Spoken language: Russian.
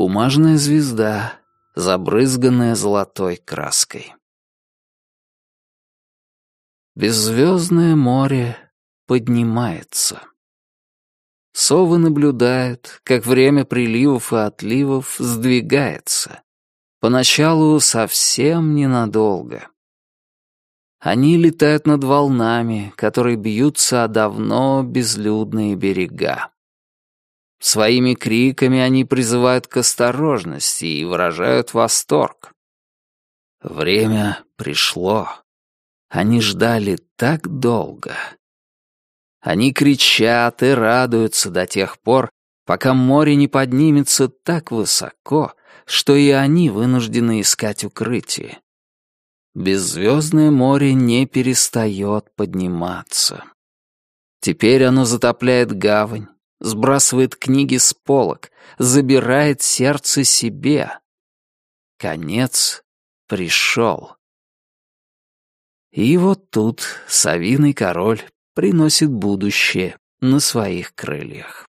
Бумажная звезда, забрызганная золотой краской. Беззвездное море поднимается. Совы наблюдают, как время приливов и отливов сдвигается. Поначалу совсем ненадолго. Они летают над волнами, которые бьются о давно безлюдные берега. Своими криками они призывают к осторожности и выражают восторг. Время пришло. Они ждали так долго. Они кричат и радуются до тех пор, пока море не поднимется так высоко, что и они вынуждены искать укрытие. Беззвездное море не перестает подниматься. Теперь оно затопляет гавань, сбрасывает книги с полок, забирает сердце себе. Конец пришел. И вот тут совиный король приносит будущее на своих крыльях.